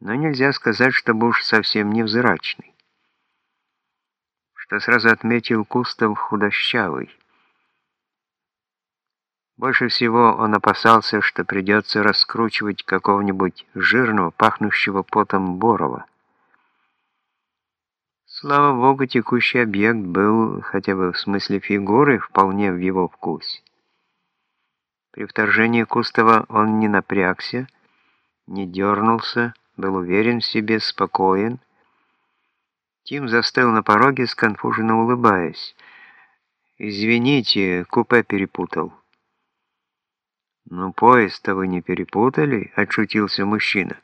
но нельзя сказать, чтобы уж совсем невзрачный. Что сразу отметил Кустов худощавый. Больше всего он опасался, что придется раскручивать какого-нибудь жирного, пахнущего потом Борова. Слава богу, текущий объект был, хотя бы в смысле фигуры, вполне в его вкусе. При вторжении Кустова он не напрягся, не дернулся, был уверен в себе, спокоен. Тим застыл на пороге, сконфуженно улыбаясь. «Извините, купе перепутал». «Ну, поезд-то вы не перепутали?» — отшутился мужчина.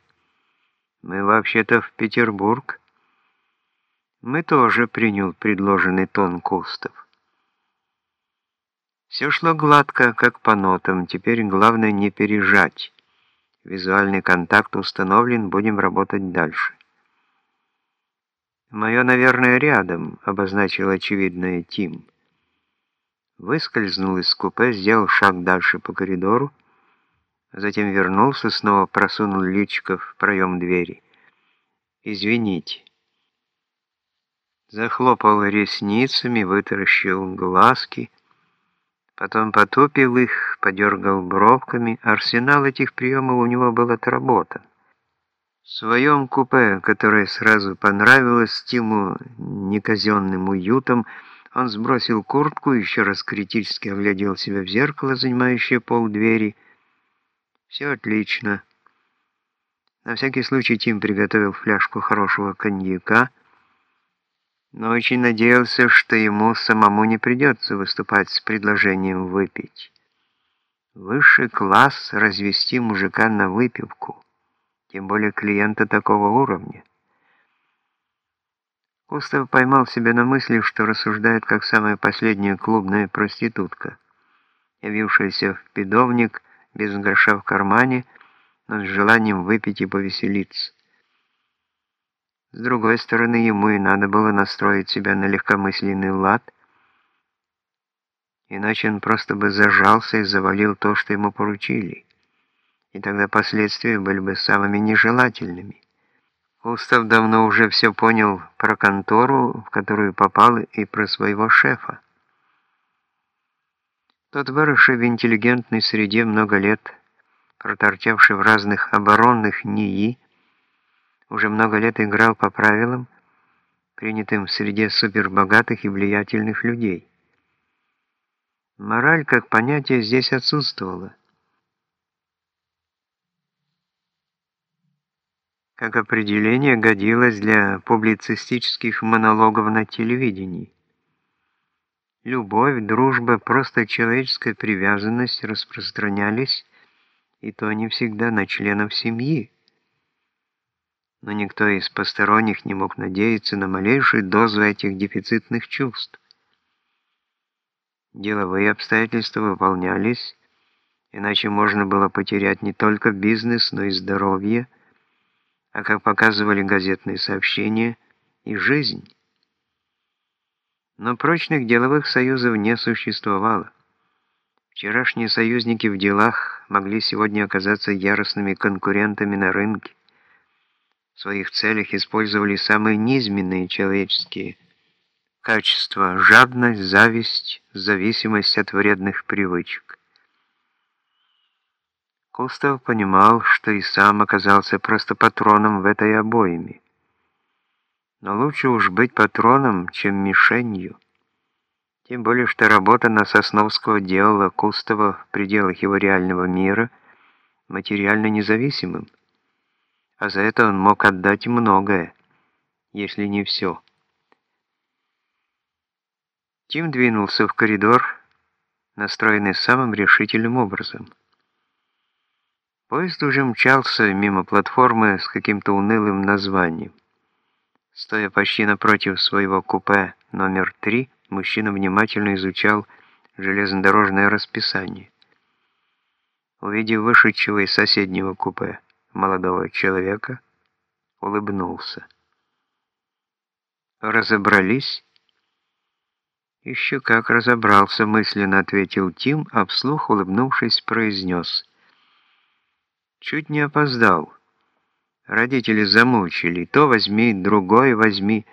«Мы вообще-то в Петербург». «Мы тоже», — принял предложенный тон Кустов. Все шло гладко, как по нотам, теперь главное не пережать. Визуальный контакт установлен, будем работать дальше. «Мое, наверное, рядом», — обозначил очевидное Тим. Выскользнул из купе, сделал шаг дальше по коридору, затем вернулся, снова просунул личико в проем двери. «Извините». Захлопал ресницами, вытаращил глазки, потом потупил их, подергал бровками. Арсенал этих приемов у него был отработан. В своем купе, которое сразу понравилось Тиму неказенным уютом, он сбросил куртку, еще раз критически оглядел себя в зеркало, занимающее пол двери. Все отлично. На всякий случай Тим приготовил фляжку хорошего коньяка, но очень надеялся, что ему самому не придется выступать с предложением выпить. Высший класс развести мужика на выпивку, тем более клиента такого уровня. Кустов поймал себя на мысли, что рассуждает как самая последняя клубная проститутка, явившаяся в пидовник без гроша в кармане, но с желанием выпить и повеселиться. С другой стороны, ему и надо было настроить себя на легкомысленный лад, иначе он просто бы зажался и завалил то, что ему поручили, и тогда последствия были бы самыми нежелательными. Устав давно уже все понял про контору, в которую попал, и про своего шефа. Тот, выросший в интеллигентной среде много лет, проторчавший в разных оборонных НИИ, уже много лет играл по правилам, принятым в среде супербогатых и влиятельных людей. Мораль как понятие здесь отсутствовала. как определение годилось для публицистических монологов на телевидении. Любовь, дружба, просто человеческая привязанность распространялись, и то не всегда на членов семьи. Но никто из посторонних не мог надеяться на малейшую дозу этих дефицитных чувств. Деловые обстоятельства выполнялись, иначе можно было потерять не только бизнес, но и здоровье, а как показывали газетные сообщения, и жизнь. Но прочных деловых союзов не существовало. Вчерашние союзники в делах могли сегодня оказаться яростными конкурентами на рынке. В своих целях использовали самые низменные человеческие качества – жадность, зависть, зависимость от вредных привычек. Кустов понимал, что и сам оказался просто патроном в этой обойме. Но лучше уж быть патроном, чем мишенью. Тем более, что работа на Сосновского делала Кустова в пределах его реального мира материально независимым. А за это он мог отдать многое, если не все. Тим двинулся в коридор, настроенный самым решительным образом – Поезд уже мчался мимо платформы с каким-то унылым названием. Стоя почти напротив своего купе номер три, мужчина внимательно изучал железнодорожное расписание. Увидев вышедшего из соседнего купе молодого человека, улыбнулся. «Разобрались?» «Еще как разобрался», — мысленно ответил Тим, а вслух, улыбнувшись, произнес — Чуть не опоздал. Родители замучили, то возьми, другой возьми.